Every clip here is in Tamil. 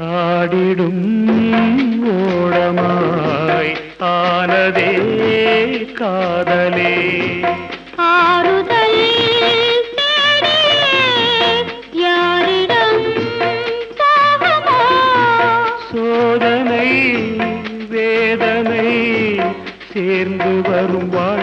ஆடிடும் ஓடமாய் ஆனதே காதலே. சோதனை வேதனை சேர்ந்து வரும் வாழ்க்கை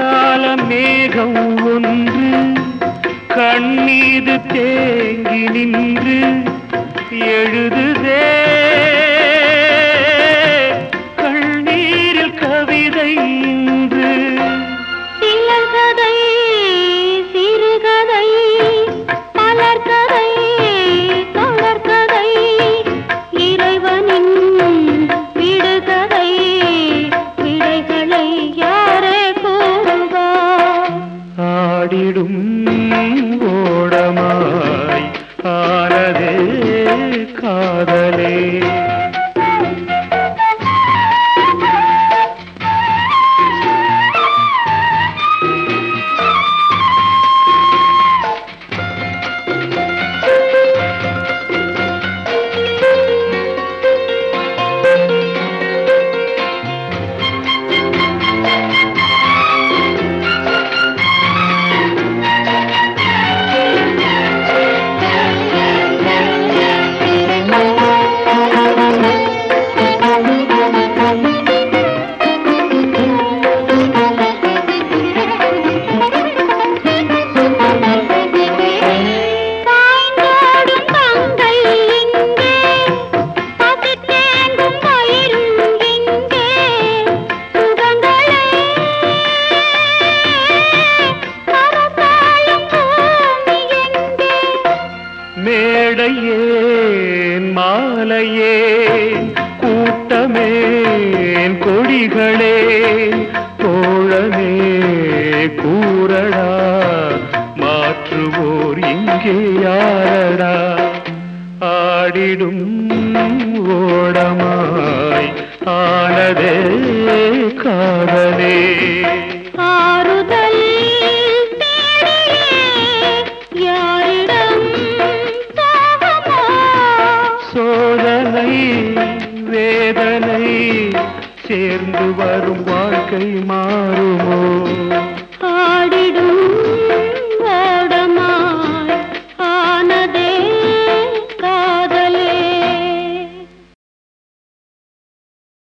கால மேகம் ஒன்று கண்ணீர் தேங்கி நின்று எழுது ஓடமாய் மாலையேன் மாலையேன் கூட்டமேன் கொடிகளே தோழமே கூறடா மாற்றுவோர் இங்கே யாரடா? ஆடிடும் ஓடமாய் ஆனதே காதலே. வேதனை சேர்ந்து வரும் வாழ்க்கை மாறுமோ?